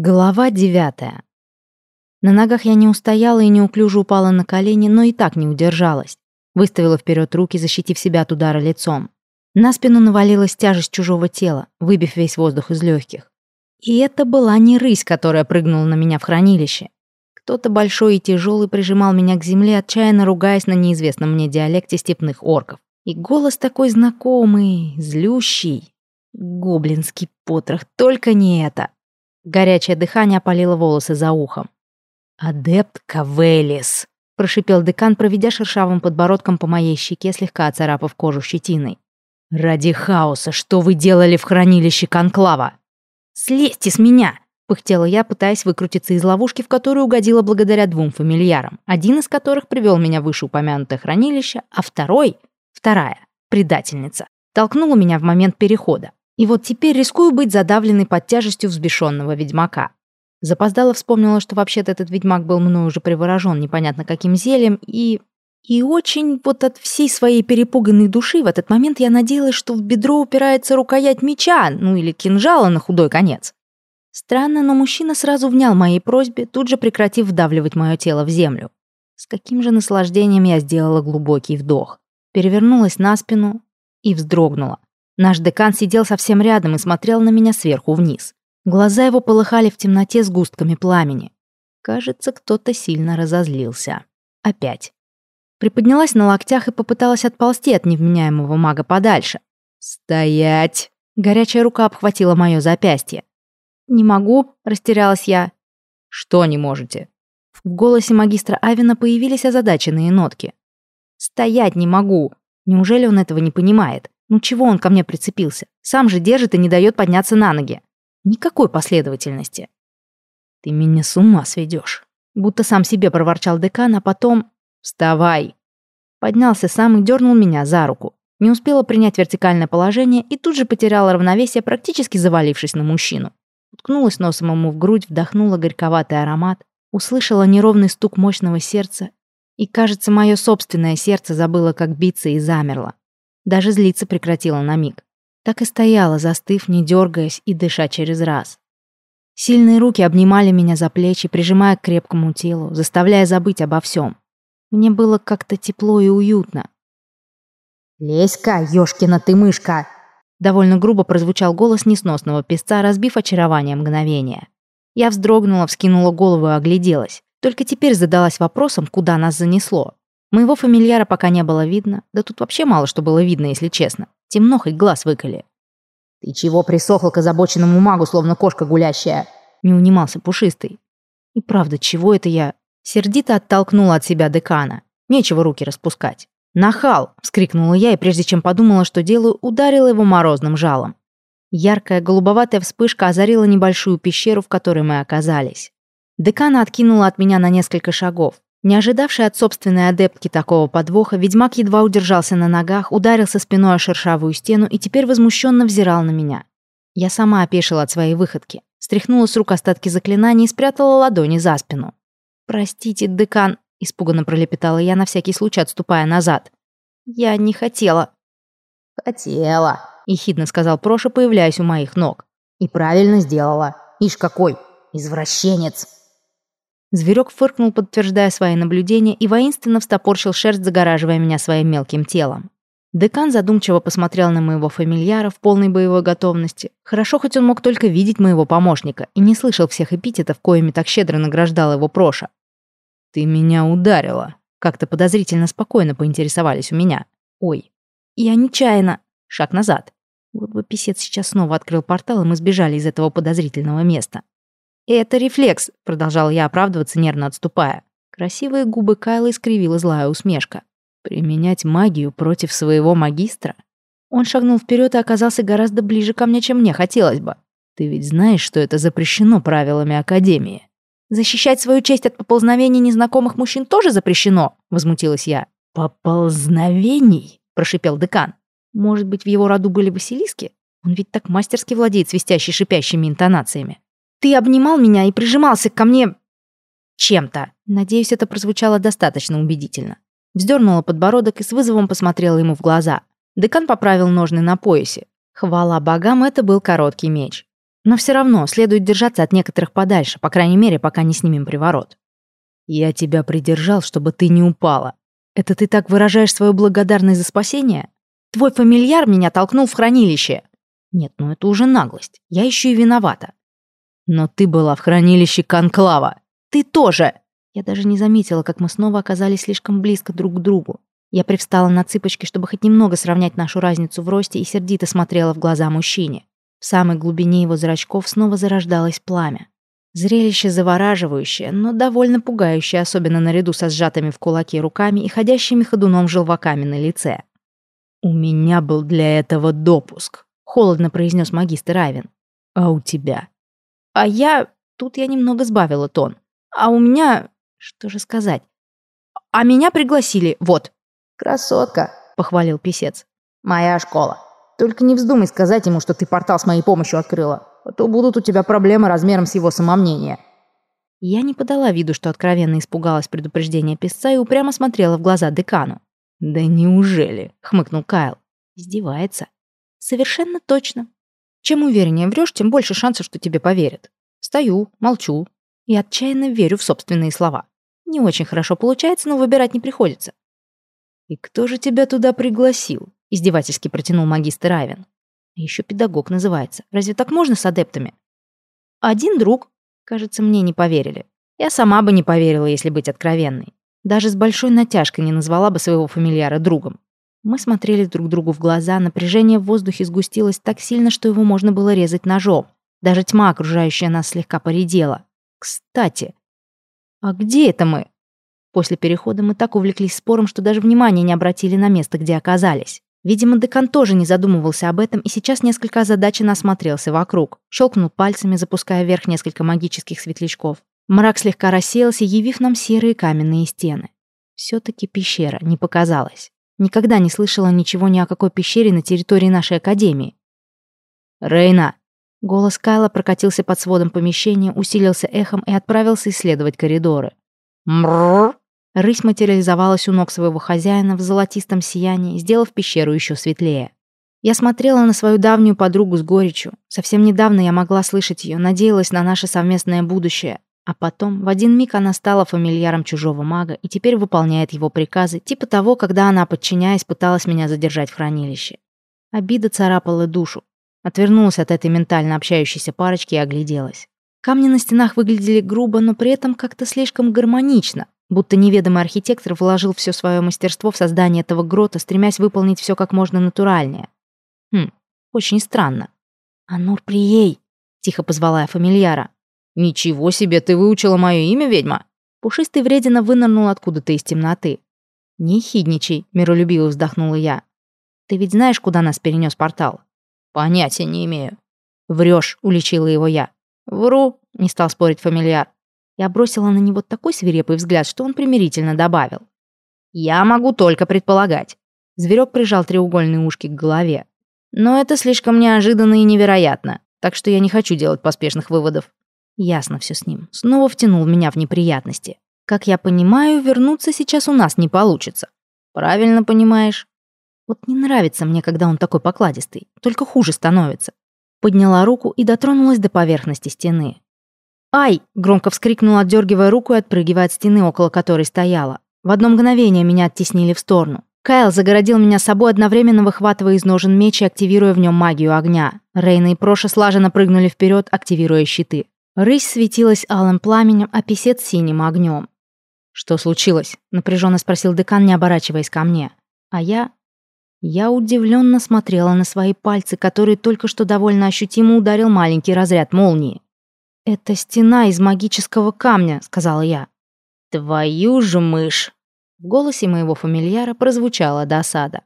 Глава девятая. На ногах я не устояла и неуклюже упала на колени, но и так не удержалась. Выставила вперед руки, защитив себя от удара лицом. На спину навалилась тяжесть чужого тела, выбив весь воздух из легких. И это была не рысь, которая прыгнула на меня в хранилище. Кто-то большой и тяжелый прижимал меня к земле, отчаянно ругаясь на неизвестном мне диалекте степных орков. И голос такой знакомый, злющий. Гоблинский потрох, только не это. Горячее дыхание опалило волосы за ухом. «Адепт Кавелис», — прошипел декан, проведя шершавым подбородком по моей щеке, слегка оцарапав кожу щетиной. «Ради хаоса, что вы делали в хранилище Конклава?» «Слезьте с меня!» — пыхтела я, пытаясь выкрутиться из ловушки, в которую угодила благодаря двум фамильярам, один из которых привел меня в вышеупомянутое хранилище, а второй, вторая, предательница, толкнула меня в момент перехода. И вот теперь рискую быть задавленной под тяжестью взбешенного ведьмака. Запоздала вспомнила, что вообще-то этот ведьмак был мною уже приворожен непонятно каким зельем, и... И очень вот от всей своей перепуганной души в этот момент я надеялась, что в бедро упирается рукоять меча, ну или кинжала на худой конец. Странно, но мужчина сразу внял моей просьбе, тут же прекратив вдавливать мое тело в землю. С каким же наслаждением я сделала глубокий вдох. Перевернулась на спину и вздрогнула. Наш декан сидел совсем рядом и смотрел на меня сверху вниз. Глаза его полыхали в темноте с густками пламени. Кажется, кто-то сильно разозлился. Опять. Приподнялась на локтях и попыталась отползти от невменяемого мага подальше. «Стоять!» Горячая рука обхватила мое запястье. «Не могу», — растерялась я. «Что не можете?» В голосе магистра Авина появились озадаченные нотки. «Стоять не могу. Неужели он этого не понимает? Ну чего он ко мне прицепился? Сам же держит и не дает подняться на ноги. Никакой последовательности. Ты меня с ума сведешь. Будто сам себе проворчал декан, а потом... Вставай. Поднялся сам и дернул меня за руку. Не успела принять вертикальное положение и тут же потеряла равновесие, практически завалившись на мужчину. Уткнулась носом ему в грудь, вдохнула горьковатый аромат, услышала неровный стук мощного сердца, и, кажется, мое собственное сердце забыло, как биться, и замерло. Даже злиться прекратила на миг. Так и стояла, застыв, не дергаясь и дыша через раз. Сильные руки обнимали меня за плечи, прижимая к крепкому телу, заставляя забыть обо всем. Мне было как-то тепло и уютно. «Леська, ёшкина ты мышка!» Довольно грубо прозвучал голос несносного песца, разбив очарование мгновения. Я вздрогнула, вскинула голову и огляделась. Только теперь задалась вопросом, куда нас занесло. Моего фамильяра пока не было видно, да тут вообще мало что было видно, если честно. Темно хоть глаз выколи. «Ты чего присохла к озабоченному магу, словно кошка гулящая?» Не унимался пушистый. И правда, чего это я? Сердито оттолкнула от себя декана. Нечего руки распускать. «Нахал!» — вскрикнула я, и прежде чем подумала, что делаю, ударила его морозным жалом. Яркая голубоватая вспышка озарила небольшую пещеру, в которой мы оказались. Декана откинула от меня на несколько шагов. Не ожидавший от собственной адептки такого подвоха, ведьмак едва удержался на ногах, ударился спиной о шершавую стену и теперь возмущенно взирал на меня. Я сама опешила от своей выходки, стряхнула с рук остатки заклинаний и спрятала ладони за спину. «Простите, декан», — испуганно пролепетала я, на всякий случай отступая назад. «Я не хотела». «Хотела», — ехидно сказал Проша, появляясь у моих ног. «И правильно сделала. Ишь какой, извращенец». Зверек фыркнул, подтверждая свои наблюдения, и воинственно встопорщил шерсть, загораживая меня своим мелким телом. Декан задумчиво посмотрел на моего фамильяра в полной боевой готовности. Хорошо, хоть он мог только видеть моего помощника и не слышал всех эпитетов, коими так щедро награждал его Проша. «Ты меня ударила», — как-то подозрительно спокойно поинтересовались у меня. «Ой, я нечаянно». Шаг назад. Вот бы писец сейчас снова открыл портал, и мы сбежали из этого подозрительного места. «Это рефлекс», — продолжал я оправдываться, нервно отступая. Красивые губы Кайла искривила злая усмешка. «Применять магию против своего магистра?» Он шагнул вперед и оказался гораздо ближе ко мне, чем мне хотелось бы. «Ты ведь знаешь, что это запрещено правилами Академии?» «Защищать свою честь от поползновений незнакомых мужчин тоже запрещено?» — возмутилась я. «Поползновений?» — прошипел декан. «Может быть, в его роду были Василиски? Он ведь так мастерски владеет свистящей шипящими интонациями». Ты обнимал меня и прижимался ко мне... чем-то. Надеюсь, это прозвучало достаточно убедительно. Вздернула подбородок и с вызовом посмотрела ему в глаза. Декан поправил ножны на поясе. Хвала богам, это был короткий меч. Но все равно следует держаться от некоторых подальше, по крайней мере, пока не снимем приворот. Я тебя придержал, чтобы ты не упала. Это ты так выражаешь свою благодарность за спасение? Твой фамильяр меня толкнул в хранилище. Нет, ну это уже наглость. Я еще и виновата. Но ты была в хранилище Конклава. Ты тоже. Я даже не заметила, как мы снова оказались слишком близко друг к другу. Я привстала на цыпочки, чтобы хоть немного сравнять нашу разницу в росте и сердито смотрела в глаза мужчине. В самой глубине его зрачков снова зарождалось пламя. Зрелище завораживающее, но довольно пугающее, особенно наряду со сжатыми в кулаки руками и ходящими ходуном желваками на лице. «У меня был для этого допуск», — холодно произнес магистр Айвен. «А у тебя?» «А я...» Тут я немного сбавила тон. «А у меня...» Что же сказать? «А меня пригласили, вот». «Красотка», — похвалил писец. «Моя школа. Только не вздумай сказать ему, что ты портал с моей помощью открыла, а то будут у тебя проблемы размером с его самомнение». Я не подала виду, что откровенно испугалась предупреждения писца и упрямо смотрела в глаза декану. «Да неужели?» — хмыкнул Кайл. «Издевается». «Совершенно точно. Чем увереннее врешь, тем больше шансов, что тебе поверят. Стою, молчу и отчаянно верю в собственные слова. Не очень хорошо получается, но выбирать не приходится». «И кто же тебя туда пригласил?» — издевательски протянул магистр Айвен. «А еще педагог называется. Разве так можно с адептами?» «Один друг. Кажется, мне не поверили. Я сама бы не поверила, если быть откровенной. Даже с большой натяжкой не назвала бы своего фамильяра другом. Мы смотрели друг другу в глаза, напряжение в воздухе сгустилось так сильно, что его можно было резать ножом. Даже тьма, окружающая нас, слегка поредела. Кстати, а где это мы? После перехода мы так увлеклись спором, что даже внимания не обратили на место, где оказались. Видимо, декан тоже не задумывался об этом и сейчас несколько озадаченно осмотрелся вокруг. Щелкнул пальцами, запуская вверх несколько магических светлячков. Мрак слегка рассеялся, явив нам серые каменные стены. Все-таки пещера, не показалось. Никогда не слышала ничего ни о какой пещере на территории нашей академии. «Рейна!» Голос Кайла прокатился под сводом помещения, усилился эхом и отправился исследовать коридоры. «Мрррр!» Рысь материализовалась у ног своего хозяина в золотистом сиянии, сделав пещеру еще светлее. Я смотрела на свою давнюю подругу с горечью. Совсем недавно я могла слышать ее, надеялась на наше совместное будущее. А потом, в один миг она стала фамильяром чужого мага и теперь выполняет его приказы, типа того, когда она, подчиняясь, пыталась меня задержать в хранилище. Обида царапала душу. Отвернулась от этой ментально общающейся парочки и огляделась. Камни на стенах выглядели грубо, но при этом как-то слишком гармонично, будто неведомый архитектор вложил все свое мастерство в создание этого грота, стремясь выполнить все как можно натуральнее. Хм, очень странно. «Анур Прией!» — тихо позвала я фамильяра. «Ничего себе, ты выучила мое имя, ведьма?» Пушистый вредина вынырнул откуда-то из темноты. «Не хидничай», — миролюбиво вздохнула я. «Ты ведь знаешь, куда нас перенес портал?» «Понятия не имею». «Врешь», — уличила его я. «Вру», — не стал спорить фамильяр. Я бросила на него такой свирепый взгляд, что он примирительно добавил. «Я могу только предполагать». Зверек прижал треугольные ушки к голове. «Но это слишком неожиданно и невероятно, так что я не хочу делать поспешных выводов. Ясно все с ним. Снова втянул меня в неприятности. Как я понимаю, вернуться сейчас у нас не получится. Правильно понимаешь? Вот не нравится мне, когда он такой покладистый. Только хуже становится. Подняла руку и дотронулась до поверхности стены. «Ай!» — громко вскрикнула, отдергивая руку и отпрыгивая от стены, около которой стояла. В одно мгновение меня оттеснили в сторону. Кайл загородил меня собой, одновременно выхватывая из ножен меч и активируя в нем магию огня. Рейна и Проша слаженно прыгнули вперед, активируя щиты. Рысь светилась алым пламенем, а писец синим огнем. «Что случилось?» — напряженно спросил декан, не оборачиваясь ко мне. А я... Я удивленно смотрела на свои пальцы, которые только что довольно ощутимо ударил маленький разряд молнии. «Это стена из магического камня», — сказала я. «Твою же мышь!» В голосе моего фамильяра прозвучала досада.